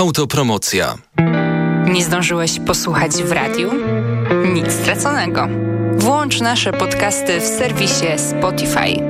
Autopromocja. Nie zdążyłeś posłuchać w radiu? Nic straconego. Włącz nasze podcasty w serwisie Spotify.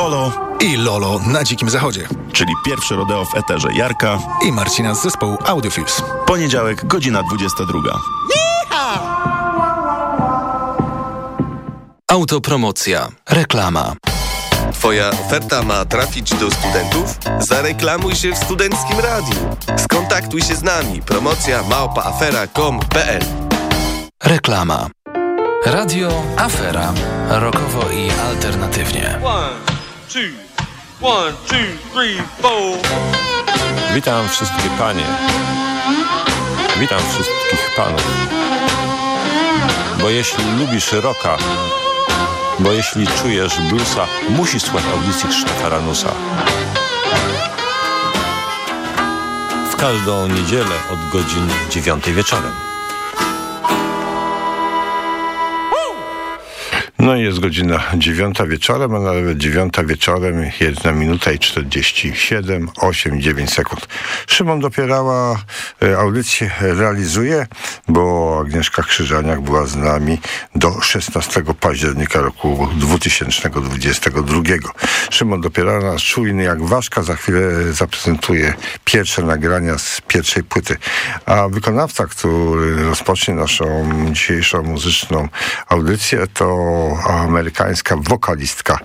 Bolo i Lolo na Dzikim Zachodzie. Czyli pierwsze rodeo w eterze Jarka i Marcina z zespołu Audiofilms. Poniedziałek, godzina 22. Autopromocja. Reklama. Twoja oferta ma trafić do studentów? Zareklamuj się w Studenckim Radiu. Skontaktuj się z nami. Promocja małpaafera.com.pl Reklama. Radio Afera. Rokowo i alternatywnie. One, two, one, two, three, four. Witam wszystkie panie. Witam wszystkich panów. Bo jeśli lubisz rocka, bo jeśli czujesz bluesa, musisz słuchać audycji Krzysztofa Ranusa. W każdą niedzielę od godzin dziewiątej wieczorem. No i jest godzina dziewiąta wieczorem, a nawet dziewiąta wieczorem, jedna minuta i czterdzieści siedem, osiem, dziewięć sekund. Szymon Dopierała e, audycję realizuje, bo Agnieszka Krzyżaniak była z nami do 16 października roku 2022. Szymon Dopierała nas czujny jak ważka, za chwilę zaprezentuje pierwsze nagrania z pierwszej płyty. A wykonawca, który rozpocznie naszą dzisiejszą muzyczną audycję, to amerykańska wokalistka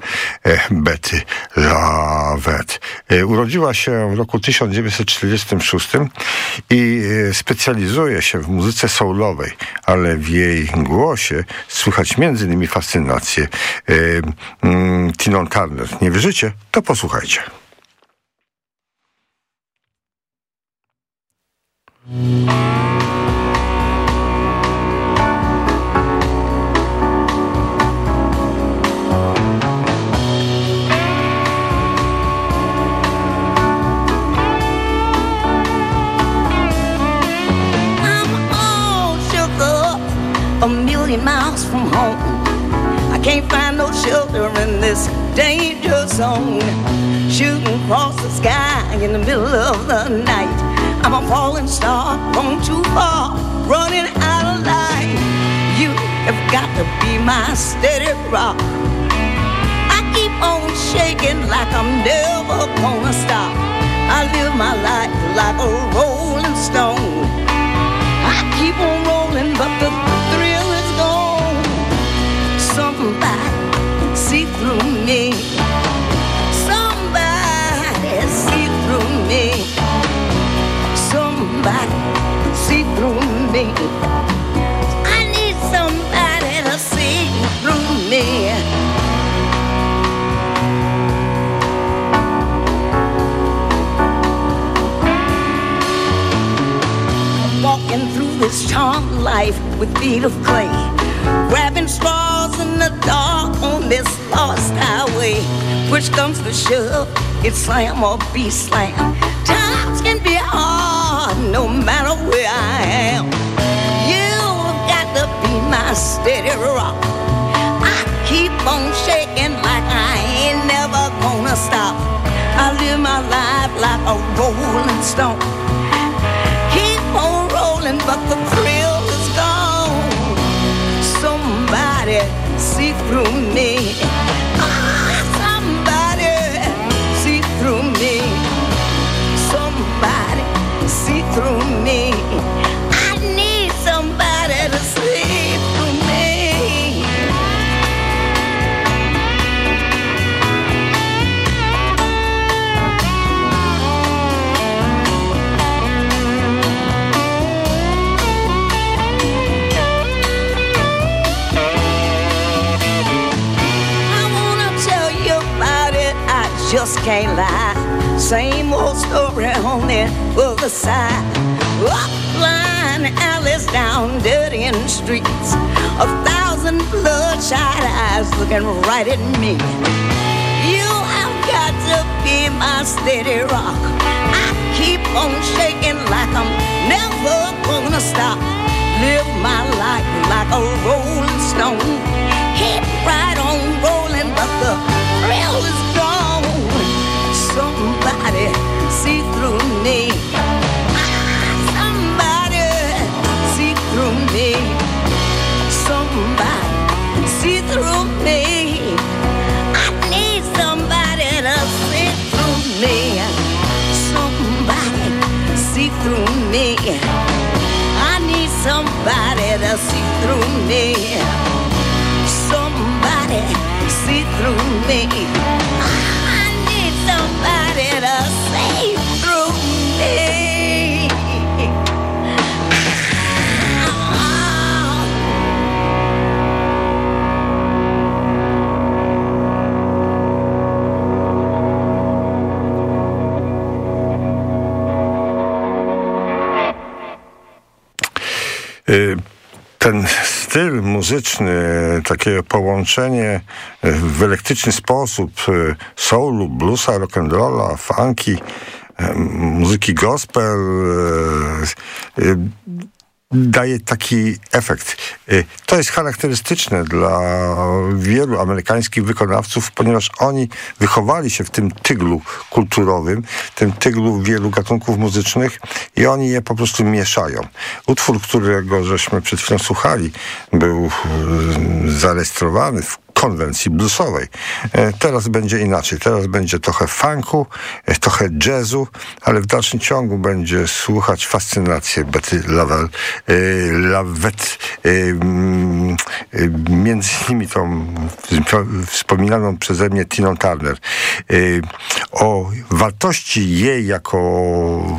e, Betty Lavette. E, urodziła się w roku 1946 i e, specjalizuje się w muzyce soulowej, ale w jej głosie słychać innymi fascynację mm, Tiną Turner. Nie wierzycie? To posłuchajcie. Can't find no shelter in this danger zone. Shooting across the sky in the middle of the night. I'm a falling star, gone too far, running out of light. You have got to be my steady rock. I keep on shaking like I'm never gonna stop. I live my life like a rolling stone. I keep on rolling, but the me. I need somebody to see through me. Walking through this charmed life with feet of clay, grabbing straws in the dark on this lost highway. Push comes to shove, it's slam or be slam. My steady rock. I keep on shaking like I ain't never gonna stop. I live my life like a rolling stone. Keep on rolling, but the thrill is gone. Somebody see through me. Ah, somebody see through me. Somebody see through me. Can't lie. Same old story on the other side. Up blind alleys down dirty in streets. A thousand bloodshot eyes looking right at me. You have got to be my steady rock. I keep on shaking like I'm never gonna stop. Live my life like a rolling stone. Keep right on rolling, but the thrill is. Somebody see through me. Styl muzyczny, takie połączenie y, w elektryczny sposób y, soulu, bluesa, rock'n'rolla, funky, y, muzyki gospel daje taki efekt. Y, To jest charakterystyczne dla wielu amerykańskich wykonawców, ponieważ oni wychowali się w tym tyglu kulturowym, tym tyglu wielu gatunków muzycznych i oni je po prostu mieszają. Utwór, którego żeśmy przed chwilą słuchali, był y, zarejestrowany w konwencji bluesowej. E, Teraz będzie inaczej. Teraz będzie trochę funku, e, trochę jazzu, ale w dalszym ciągu będzie słuchać fascynację Betty Lavelle, e, Lavette, e, mm, między innymi tą wspominaną przeze mnie Tiną Turner. O wartości jej jako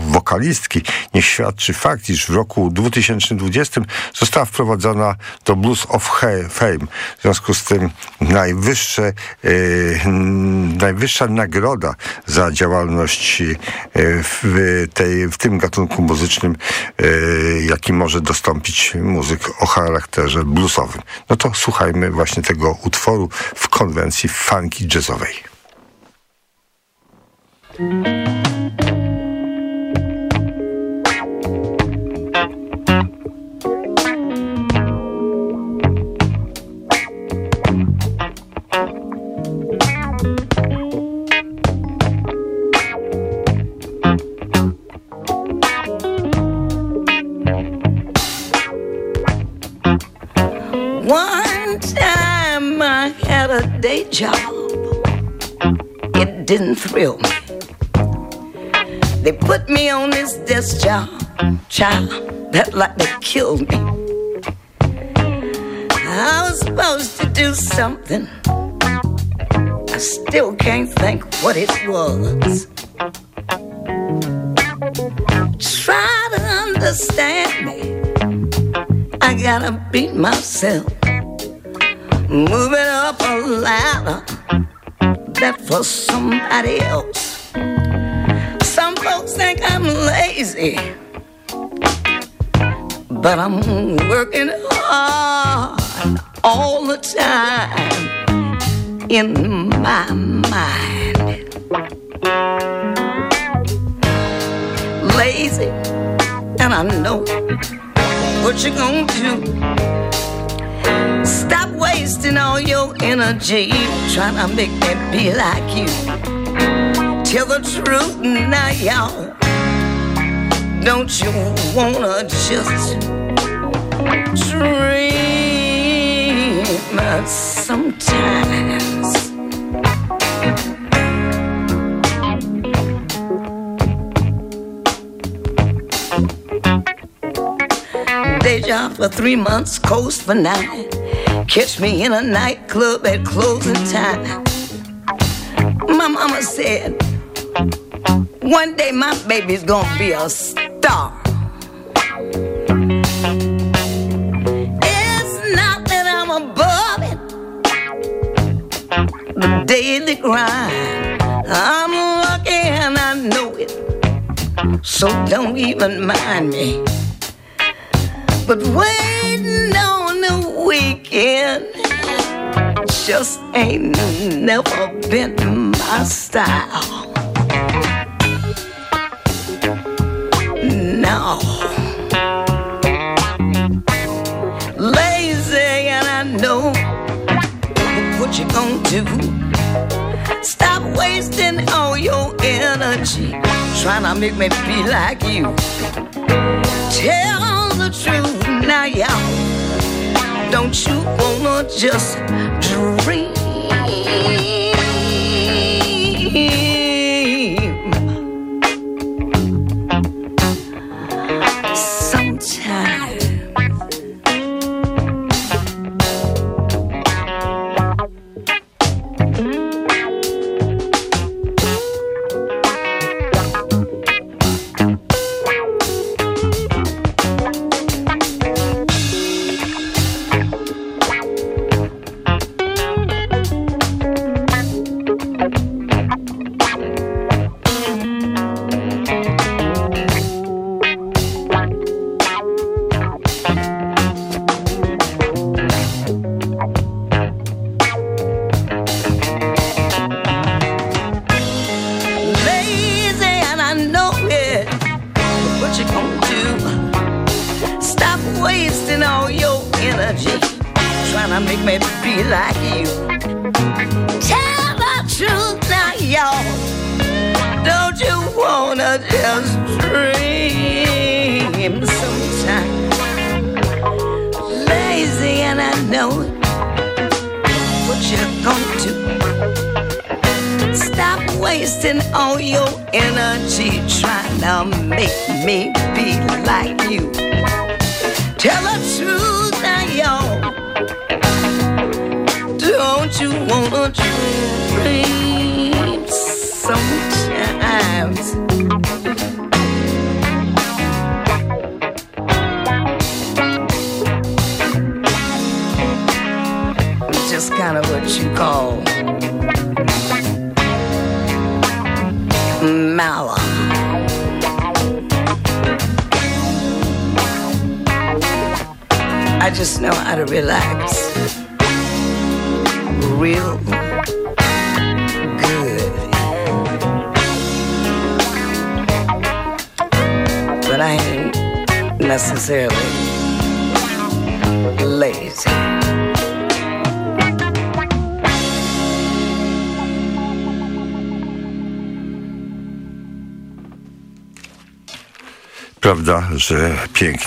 wokalistki niech świadczy fakt, iż w roku 2020 została wprowadzona do Blues of Fame. W związku z tym najwyższe, e, najwyższa nagroda za działalność e, w, tej, w tym gatunku muzycznym, e, jaki może dostąpić muzyk o charakterze bluesowym. No to słuchajmy właśnie tego utworu w konwencji funky jazzowej. Job. It didn't thrill me. They put me on this desk job, child, that like they killed me. I was supposed to do something. I still can't think what it was. Try to understand me. I gotta beat myself. Moving up a ladder that for somebody else. Some folks think I'm lazy, but I'm working hard all the time in my mind. Lazy, and I know what you're gonna do. Stop wasting all your energy trying to make me be like you. Tell the truth now, y'all. Don't you wanna just dream sometimes? Job for three months, coast for nine. Catch me in a nightclub at closing time. My mama said, one day my baby's gonna be a star. It's not that I'm above it, the daily grind. I'm lucky and I know it, so don't even mind me. But the weekend just ain't never been my style. No. Lazy and I know what you gonna do. Stop wasting all your energy trying to make me be like you. Tell the truth now, y'all. Don't you wanna just dream?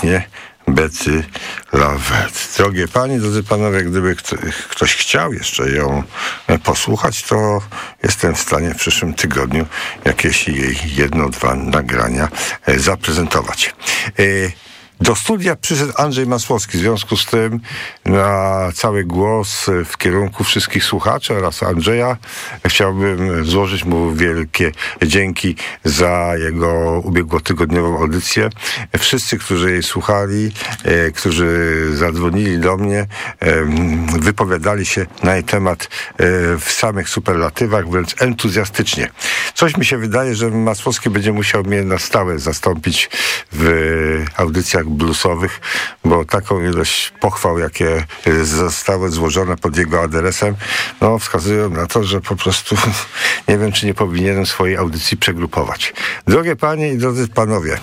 Pięknie. Becy Lawet. Drogie panie, drodzy panowie, gdyby kto, ktoś chciał jeszcze ją e, posłuchać, to jestem w stanie w przyszłym tygodniu jakieś jej jedno, dwa nagrania e, zaprezentować. Do studia przyszedł Andrzej Masłowski. W związku z tym na cały głos w kierunku wszystkich słuchaczy oraz Andrzeja chciałbym złożyć mu wielkie dzięki za jego ubiegłotygodniową audycję. Wszyscy, którzy jej słuchali, e, którzy zadzwonili do mnie, wypowiadali się na jej temat e, w samych superlatywach, wręcz entuzjastycznie. Coś mi się wydaje, że Masłowski będzie musiał mnie na stałe zastąpić w audycjach bluesowych, bo taką ilość pochwał, jakie zostały złożone pod jego adresem, no wskazują na to, że po prostu nie wiem, czy nie powinienem swojej audycji przegrupować. Drogie panie i drodzy panowie,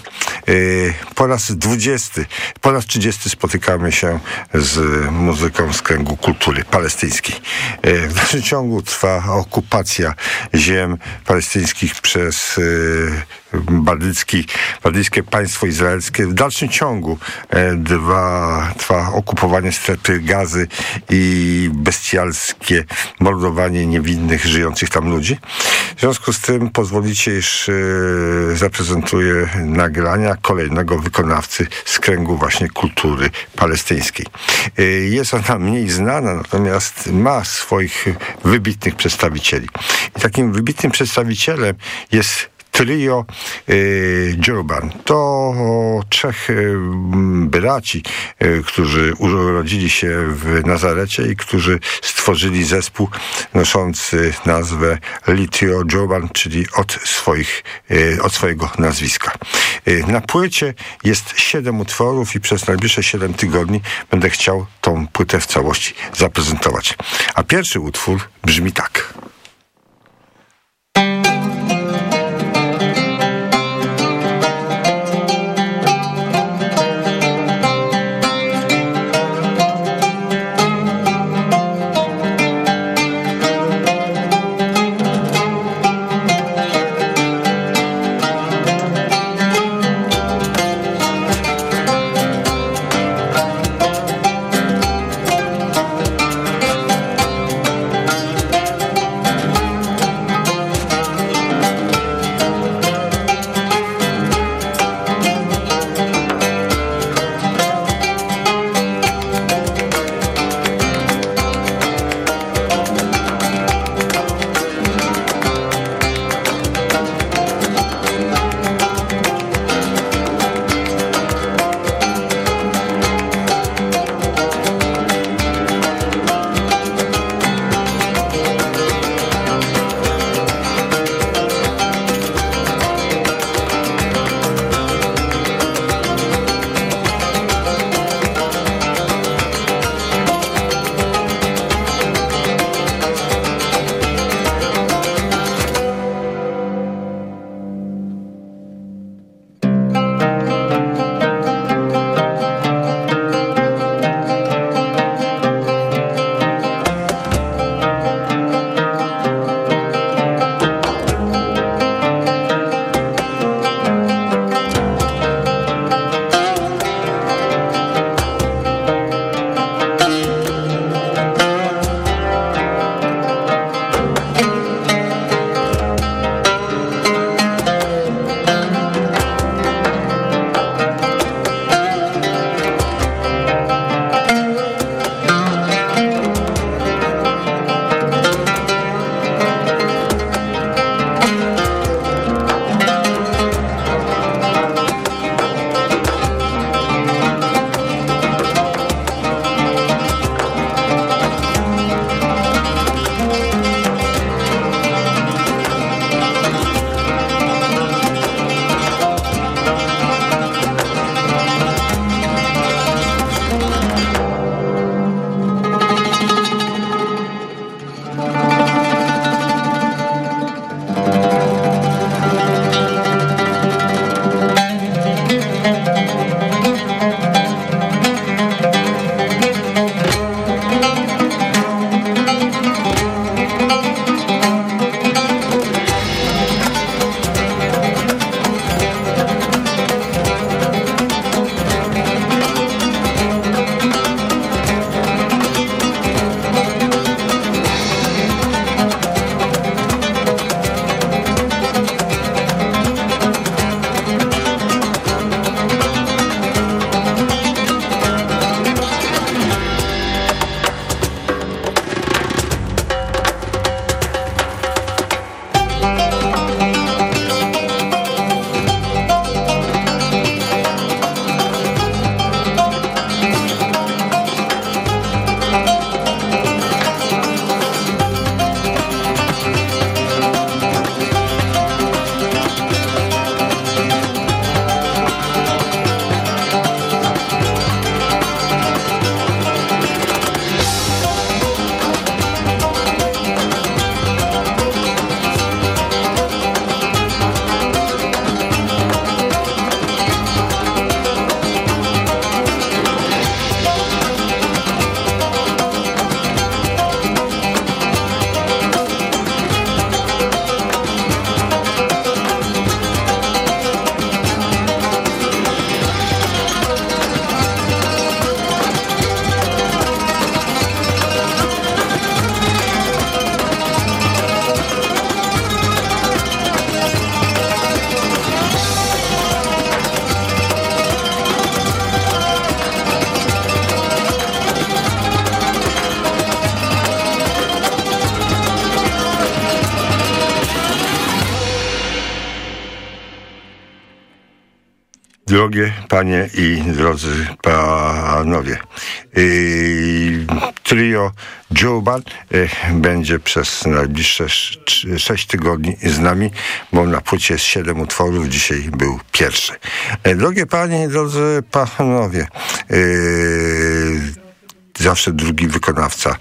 yy, po raz dwudziesty, po raz trzydziesty spotykamy się z muzyką z kręgu kultury palestyńskiej. Yy, w dalszym ciągu trwa okupacja ziem palestyńskich przez badycki, badyjskie państwo izraelskie. W dalszym ciągu e, dwa, trwa okupowanie strefy gazy i bestialskie mordowanie niewinnych, żyjących tam ludzi. W związku z tym pozwolicie, iż e, zaprezentuję nagrania kolejnego wykonawcy z kręgu właśnie kultury palestyńskiej. E, jest ona mniej znana, natomiast ma swoich wybitnych przedstawicieli. I takim wybitnym przedstawicielem jest trio y, Jurban. To trzech y, braci, y, którzy urodzili się w Nazarecie i którzy stworzyli zespół noszący nazwę Litio Jurban, czyli od, swoich, od swojego nazwiska. Na płycie jest siedem utworów i przez najbliższe siedem tygodni będę chciał tą płytę w całości zaprezentować. A pierwszy utwór brzmi tak. Drogie panie i drodzy panowie, yy, trio Joban yy, będzie przez najbliższe sz- sześć tygodni z nami, bo na płycie jest siedem utworów, dzisiaj był pierwszy. Yy, drogie panie i drodzy panowie, yy, zawsze drugi wykonawca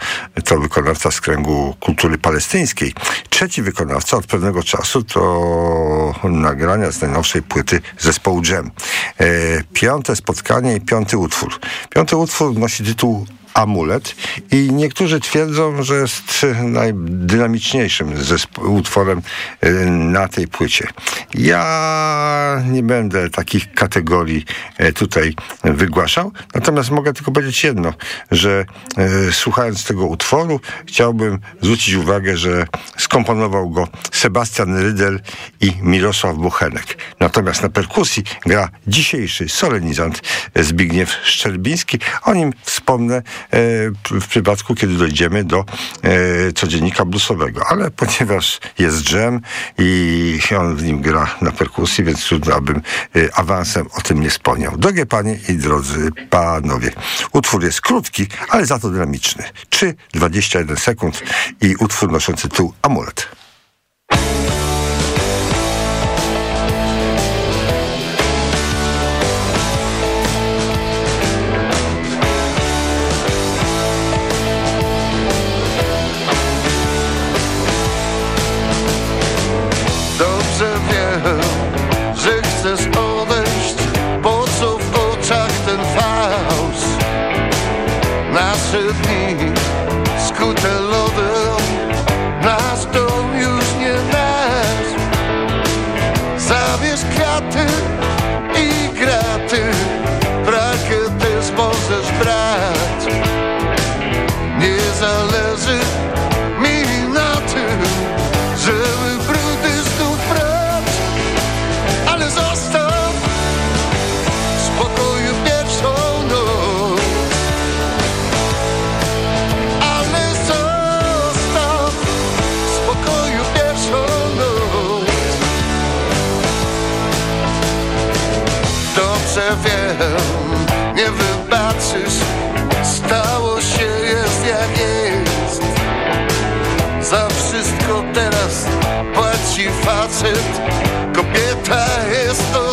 to wykonawca z kręgu kultury palestyńskiej. Trzeci wykonawca od pewnego czasu to nagrania z najnowszej płyty zespołu Jam. E, piąte spotkanie i piąty utwór. Piąty utwór nosi tytuł Amulet i niektórzy twierdzą, że jest najdynamiczniejszym utworem e, na tej płycie. Ja nie będę takich kategorii e, tutaj wygłaszał, natomiast mogę tylko powiedzieć jedno, że e, słuchając tego utworu chciałbym zwrócić uwagę, że skomponował go Sebastian Rydel i Mirosław Buchenek. Natomiast na perkusji gra dzisiejszy solenizant Zbigniew Szczerbiński. O nim wspomnę w przypadku, kiedy dojdziemy do e, codziennika bluesowego. Ale ponieważ jest dżem i on w nim gra na perkusji, więc trudno, abym e, awansem o tym nie wspomniał. Drogie panie i drodzy panowie, utwór jest krótki, ale za to dynamiczny. 3,21 sekund i utwór noszący tytuł Amulet. Teraz płaci facet Kobieta jest od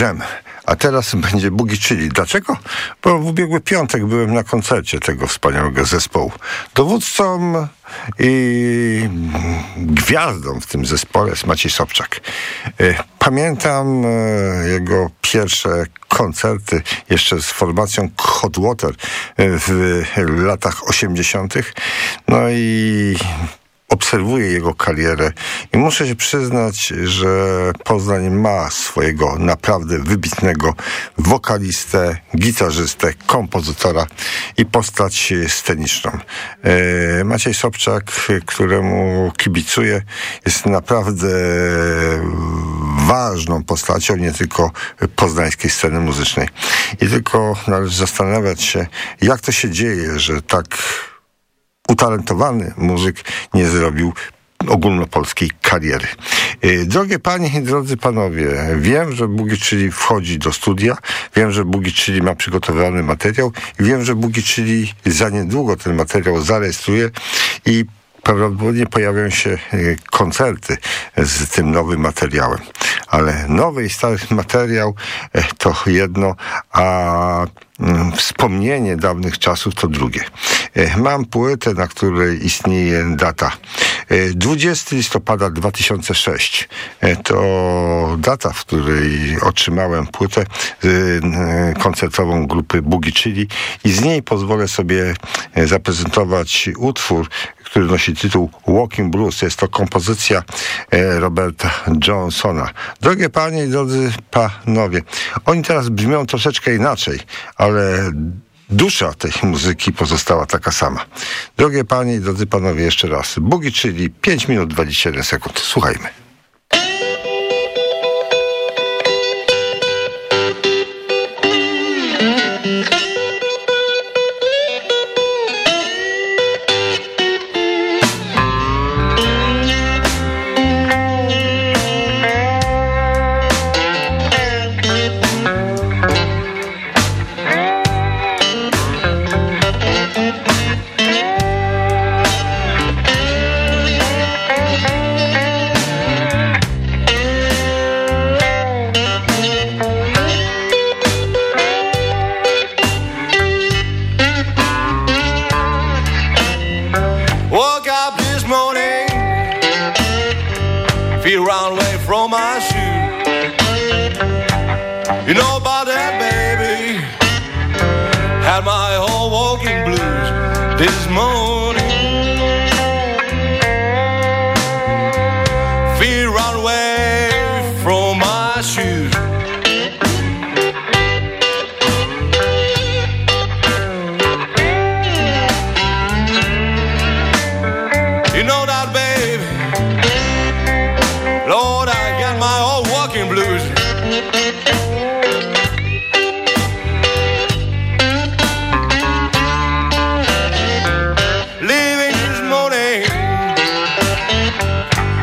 Jam, a teraz będzie Bugi Chili. Dlaczego? Bo w ubiegły piątek byłem na koncercie tego wspaniałego zespołu. Dowódcą i gwiazdą w tym zespole jest Maciej Sobczak. E, Pamiętam e, jego pierwsze koncerty jeszcze z formacją Hot Water e, w latach 80. No i obserwuję jego karierę i muszę się przyznać, że Poznań ma swojego naprawdę wybitnego wokalistę, gitarzystę, kompozytora i postać sceniczną. E, Maciej Sobczak, któremu kibicuję, jest naprawdę ważną postacią nie tylko poznańskiej sceny muzycznej. I tylko należy zastanawiać się, jak to się dzieje, że tak utalentowany muzyk nie zrobił ogólnopolskiej kariery. Y, Drogie panie i drodzy panowie, wiem, że Bugi Czyli wchodzi do studia, wiem, że Bugi Czyli ma przygotowany materiał i wiem, że Bugi Czyli za niedługo ten materiał zarejestruje i prawdopodobnie pojawią się y, koncerty z tym nowym materiałem. Ale nowy i stary materiał e, to jedno, a mm, wspomnienie dawnych czasów to drugie. E, Mam płytę, na której istnieje data. E, 20 listopada 2006 E, to data, w której otrzymałem płytę e, e, koncertową grupy Bugi Chili i z niej pozwolę sobie e, zaprezentować utwór, który nosi tytuł Walking Blues. Jest to kompozycja e, Roberta Johnsona. Drogie panie i drodzy panowie, oni teraz brzmią troszeczkę inaczej, ale dusza tej muzyki pozostała taka sama. Drogie panie i drodzy panowie, jeszcze raz. Bugi, czyli 5 minut 21 sekund. Słuchajmy.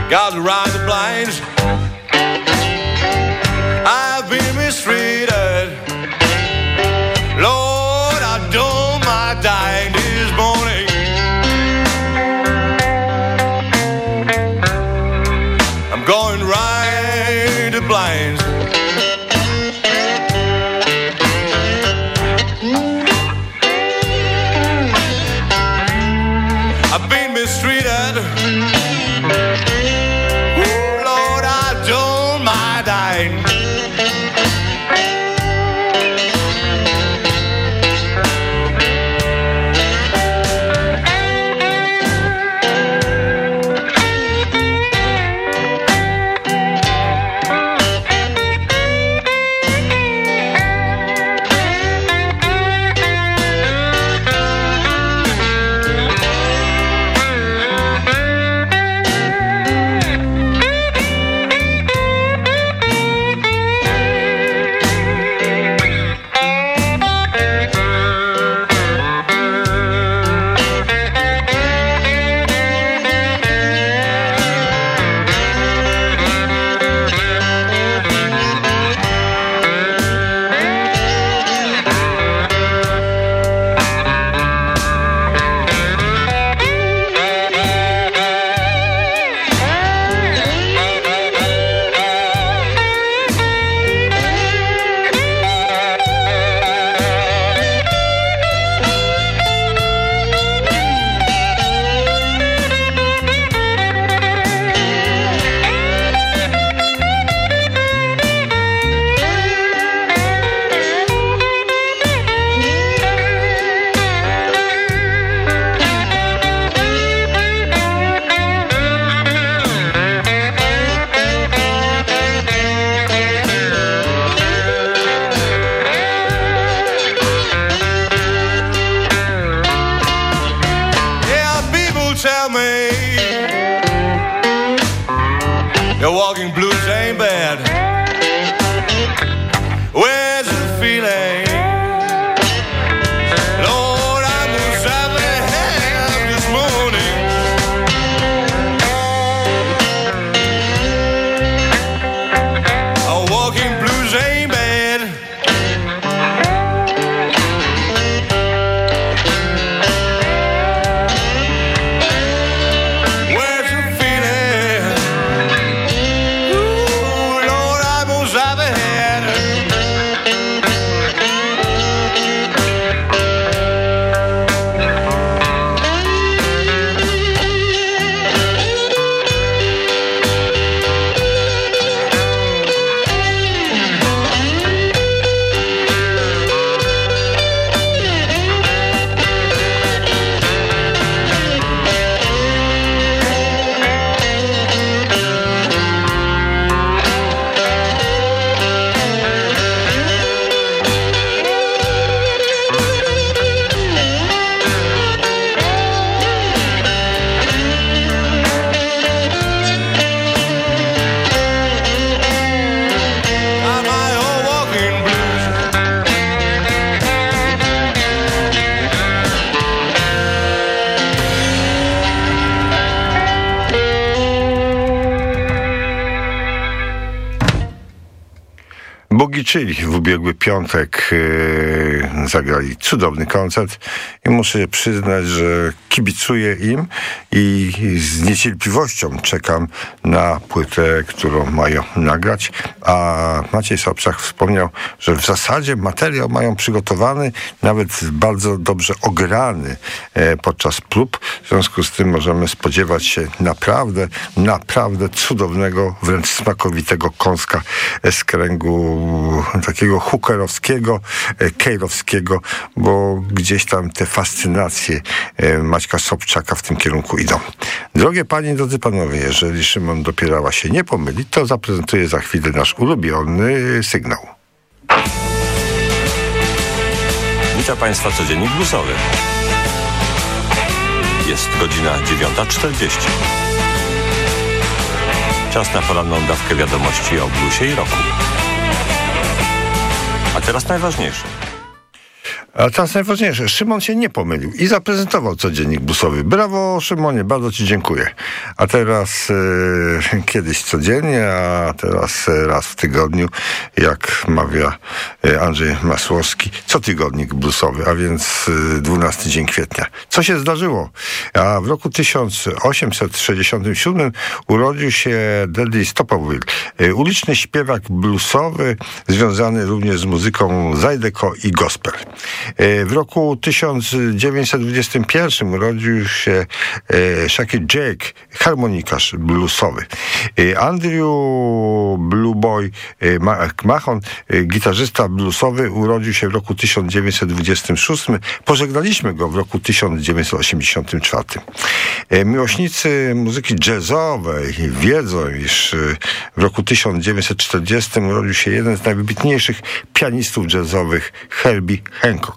Got to ride the blinds. I've been mistreated. Chili w ubiegły piątek e, zagrali cudowny koncert i muszę przyznać, że kibicuję im i z niecierpliwością czekam na płytę, którą mają nagrać. A Maciej Sobczak wspomniał, że w zasadzie materiał mają przygotowany, nawet bardzo dobrze ograny e, podczas prób. W związku z tym możemy spodziewać się naprawdę, naprawdę cudownego, wręcz smakowitego kąska z kręgu takiego hookerowskiego, e, kejrowskiego, bo gdzieś tam te fascynacje e, Maćka Sobczaka w tym kierunku idą. Drogie panie, drodzy panowie, jeżeli Szymon dopierała się nie pomyli, to zaprezentuję za chwilę nasz ulubiony sygnał. Witam Państwa codziennik bluesowy. Jest godzina 9.40. Czas na poranną dawkę wiadomości o bluesie i roku. A teraz najważniejsze. A teraz najważniejsze, Szymon się nie pomylił i zaprezentował codziennik busowy. Brawo Szymonie, bardzo Ci dziękuję. A teraz e, kiedyś codziennie, a teraz e, raz w tygodniu, jak mawia e, Andrzej Masłowski, co tygodnik bluesowy, a więc e, 12 dzień kwietnia. Co się zdarzyło? A w roku 1867 urodził się Dudley Stopowil, e, uliczny śpiewak bluesowy, związany również z muzyką Zydeco i gospel. E, W roku 1921 urodził się e, Shaki Jake, harmonikarz bluesowy. E, Andrew Blue Boy e, Ma- Mahon, e, gitarzysta bluesowy, urodził się w roku 1926. Pożegnaliśmy go w roku 1984. E, Miłośnicy muzyki jazzowej wiedzą, iż w roku 1940 urodził się jeden z najwybitniejszych pianistów jazzowych, Herbie Hancock.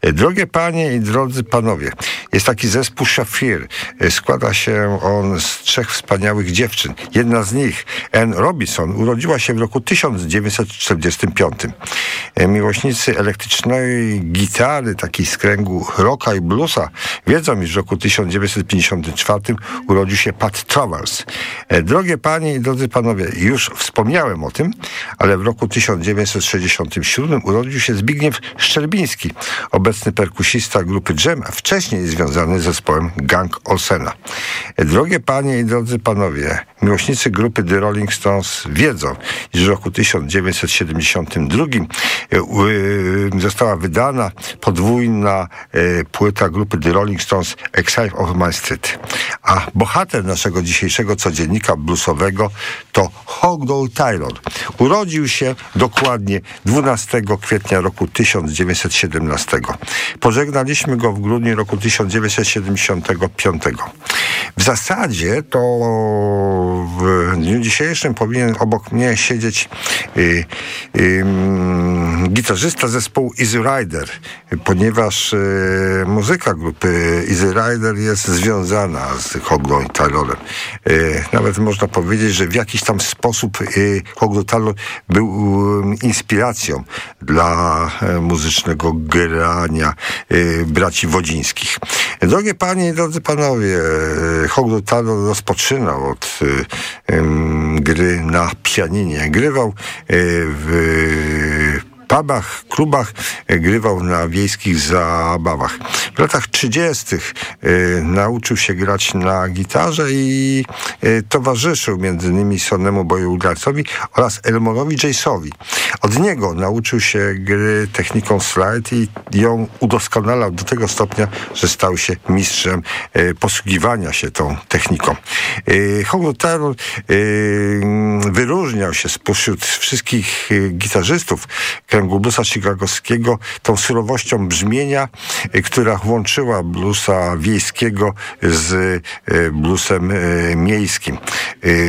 E, Drogie panie i drodzy panowie, jest taki zespół Shafir. E, Składa się on z trzech wspaniałych dziewczyn. Jedna z nich, Ann Robinson, urodziła się w roku 1945. E, Miłośnicy elektrycznej gitary, takiej z kręgu rocka i bluesa, wiedzą, iż w roku 1954 urodził się Pat Travers. Drogie panie i drodzy panowie, już wspomniałem o tym, ale w roku 1967 urodził się Zbigniew Szczerbiński, obecny perkusista grupy a wcześniej związany z zespołem Gang Olsena. Drogie panie i drodzy panowie, miłośnicy grupy The Rolling Stones wiedzą, iż w roku 1972 e, u- e, została wydana podwójna e, płyta grupy The Rolling Stones Exile of My Street. A bohater naszego dzisiejszego codziennika bluesowego to Hogdall Taylor. Urodził się dokładnie 12 kwietnia roku 1917. Pożegnaliśmy go w grudniu roku 1975. W zasadzie to w dniu dzisiejszym powinien obok mnie siedzieć y, y, mm, gitarzysta zespołu Easy Rider, ponieważ e, muzyka grupy Easy Rider jest związana z Hoglą i. E, nawet można powiedzieć, że w jakiś tam sposób e, Hoglo Taylor był e, inspiracją dla e, muzycznego grania e, braci Wodzińskich. Drogie panie i drodzy panowie, e, Hoglo Taylor rozpoczynał od em, gry na pianinie. Grywał w pubach, klubach, e, grywał na wiejskich zabawach. W latach 30. E, nauczył się grać na gitarze i e, towarzyszył innymi Sonnemu Boyu Udlarcowi oraz Elmorowi Jace'owi. Od niego nauczył się gry techniką slide i ją udoskonalał do tego stopnia, że stał się mistrzem posługiwania się tą techniką. Hogo Terror wyróżniał się spośród wszystkich gitarzystów kręgu bluesa chicagowskiego tą surowością brzmienia, e, która łączyła bluesa wiejskiego z e, bluesem e, miejskim.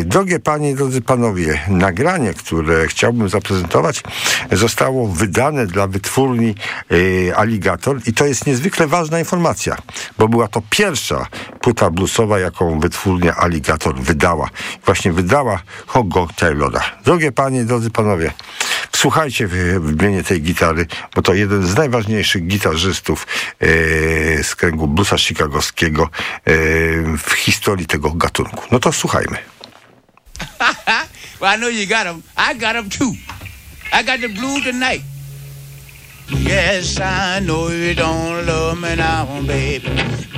Drogie panie, drodzy panowie, nagranie, które chciałbym zaprezentować, zostało wydane dla wytwórni Alligator i to jest niezwykle ważna informacja, bo była to pierwsza płyta bluesowa, jaką wytwórnia Alligator wydała. Właśnie wydała Hogo Taylora. Drogie panie, drodzy panowie, Słuchajcie w brzmienie tej gitary, bo to jeden z najważniejszych gitarzystów e, z kręgu bluesa chicagowskiego e, w historii tego gatunku. No to słuchajmy. well, I know you got 'em. I got 'em too. I got the blue tonight. Yes, I know you don't love me now, baby.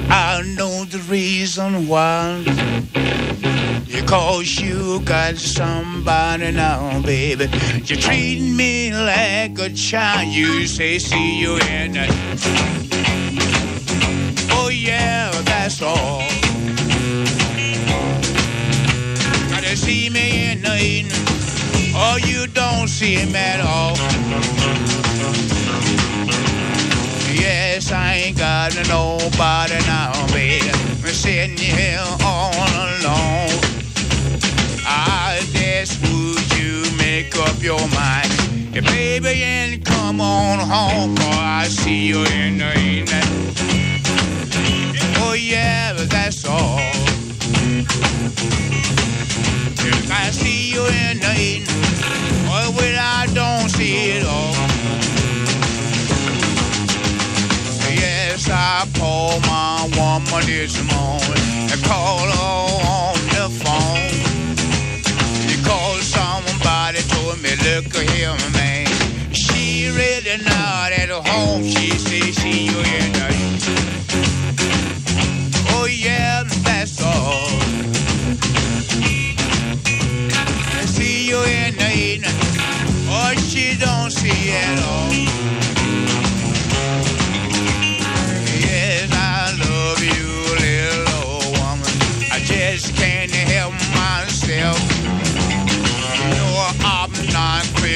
I know the reason why. Because you got somebody now, baby. You treat me like a child. You say, see you in the... Oh, yeah, that's all. Gotta see me in the evening. Oh, you don't see him at all. Nobody now, baby. I'm sitting here all alone. I just would you make up your mind? Yeah, baby, and come on home, boy. I see you in the evening. Oh, yeah, but that's all. If I see you in the evening, or when I don't see it all. I called my woman this morning and called her on the phone. Because somebody told me, look here, man. She really not at home. She says see you in the Oh yeah, that's all. See you in the evening. Or oh, she don't see at all.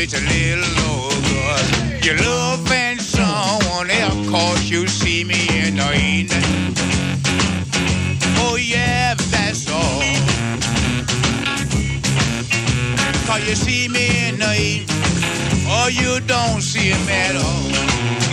Not a little old girl. You loving someone else cause you see me in the evening. Oh yeah, that's all. Cause you see me in the evening. Or you don't see him at all.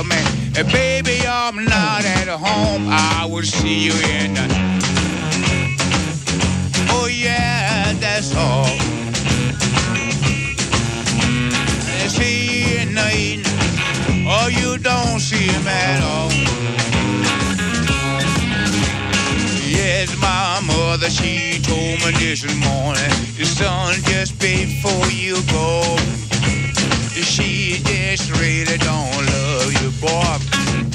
Tell me, "Hey, baby, I'm not at home. I will see you in the... Oh, yeah, that's all. See you in the evening. Oh, you don't see him at all. Yes, my mother, she told me this morning, son, just before you go, she just really don't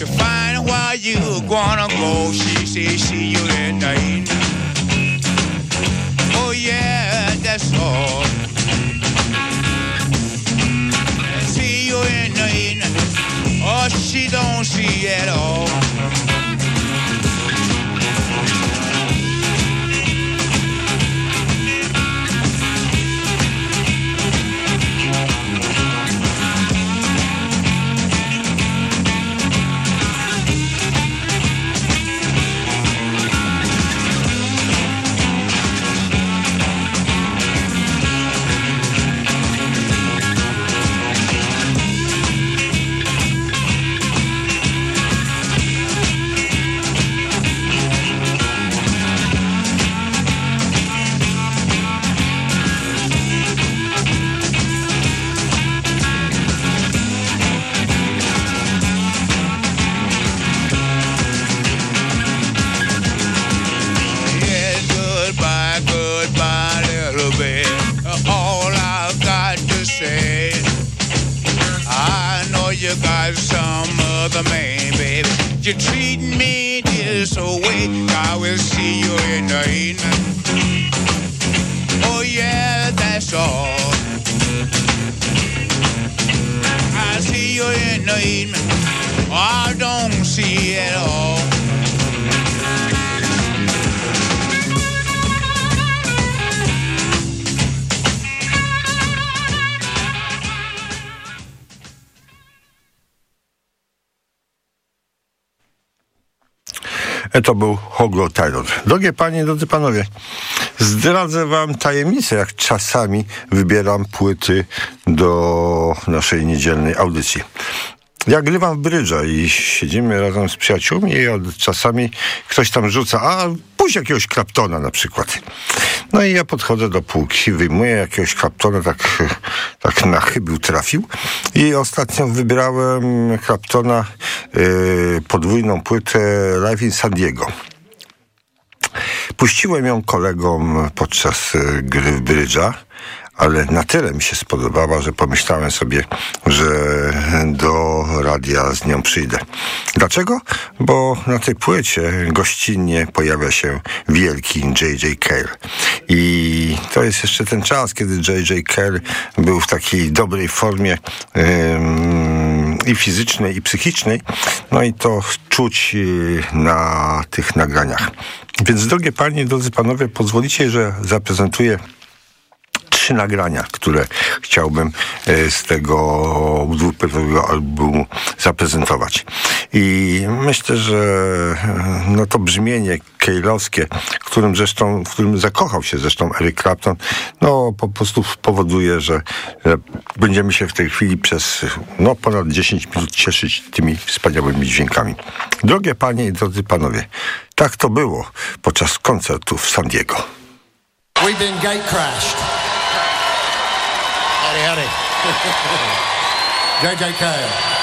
you, find why you gonna go? She say, see you the evening. Oh yeah, that's all. See you the evening. Oh, she don't see at all. You're treating me this way. I will see you in the evening. Oh yeah, that's all. I see you in the evening. Oh, I don't see at all. To był Hoglo Taylor. Drogie panie, drodzy panowie, zdradzę wam tajemnicę, jak czasami wybieram płyty do naszej niedzielnej audycji. Ja grywam w brydża i siedzimy razem z przyjaciółmi i od czasami ktoś tam rzuca, a pójdź jakiegoś Claptona na przykład. No i ja podchodzę do półki, wyjmuję jakiegoś Claptona, tak, tak na chybił trafił i ostatnio wybrałem Claptona yy, podwójną płytę Live in San Diego. Puściłem ją kolegom podczas y, gry w brydża, ale na tyle mi się spodobała, że pomyślałem sobie, że do radia z nią przyjdę. Dlaczego? Bo na tej płycie gościnnie pojawia się wielki J.J. Cale. I to jest jeszcze ten czas, kiedy J.J. Cale był w takiej dobrej formie i fizycznej, i psychicznej. No i to czuć y, na tych nagraniach. Więc drogie panie, drodzy panowie, pozwolicie, że zaprezentuję trzy nagrania, które chciałbym e, z tego dwupłytowego albumu zaprezentować. I myślę, że e, no to brzmienie kejlowskie, którym zresztą, w którym zakochał się zresztą Eric Clapton, no po prostu powoduje, że, że będziemy się w tej chwili przez no, ponad 10 minut cieszyć tymi wspaniałymi dźwiękami. Drogie panie i drodzy panowie, tak to było podczas koncertu w San Diego. We've been gate crashed. Howdy, howdy. JJ Cale.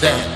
That.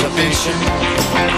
observation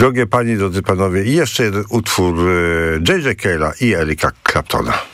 Drogie panie, drodzy panowie, i jeszcze jeden utwór e, J.J. Kayla i Erika Claptona.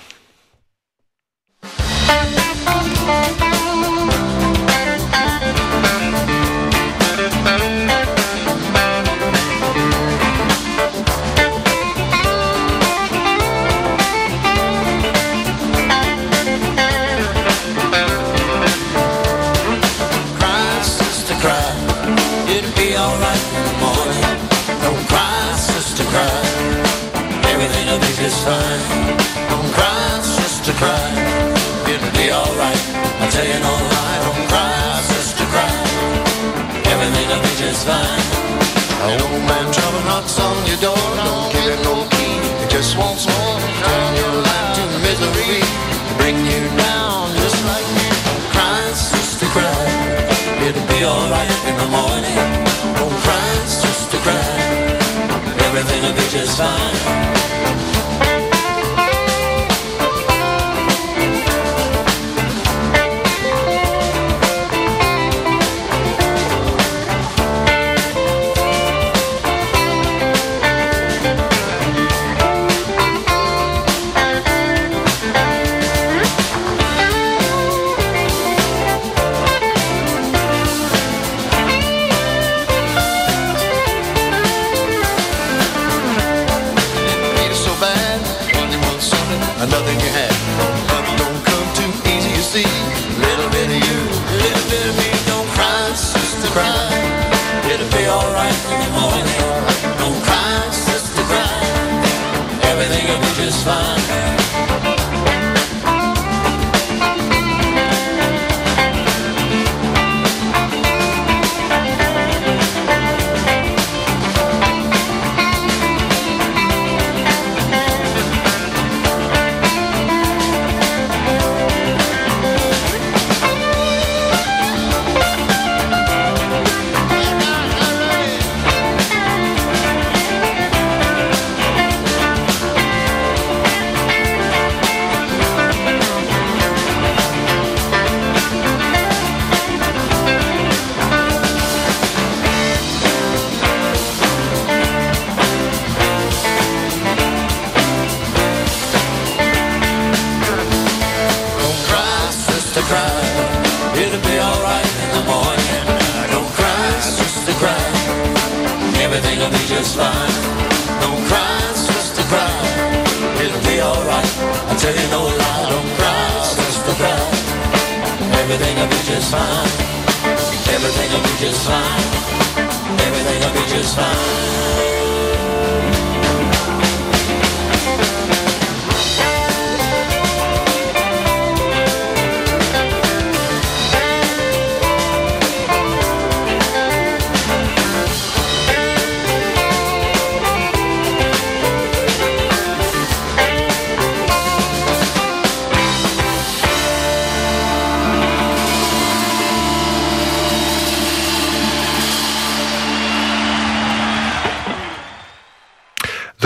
fine. another in your.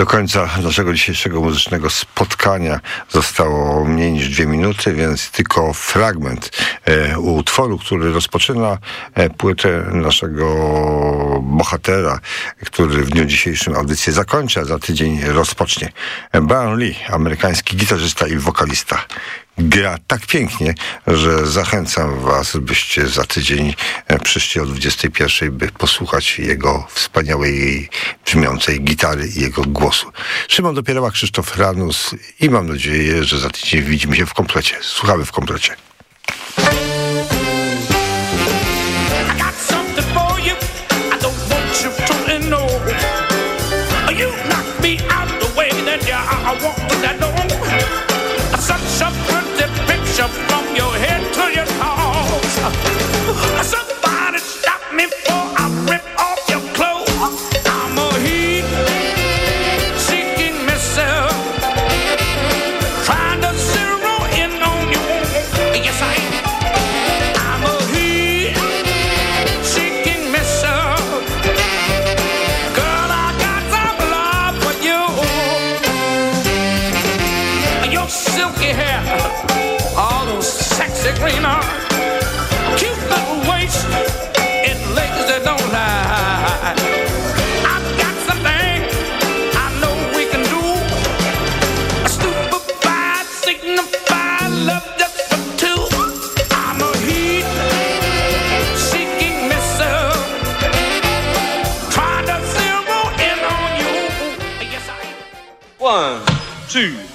Do końca naszego dzisiejszego muzycznego spotkania zostało mniej niż dwie minuty, więc tylko fragment e, utworu, który rozpoczyna e, płytę naszego bohatera, który w dniu dzisiejszym audycję zakończy, a za tydzień rozpocznie. E, Brian Lee, amerykański gitarzysta i wokalista gra tak pięknie, że zachęcam Was, byście za tydzień e, przyszli o 21, by posłuchać jego wspaniałej, brzmiącej gitary i jego głosu. Szymon Dopierała, Krzysztof Ranus i mam nadzieję, że za tydzień widzimy się w komplecie. Słuchamy w komplecie. up. One, two.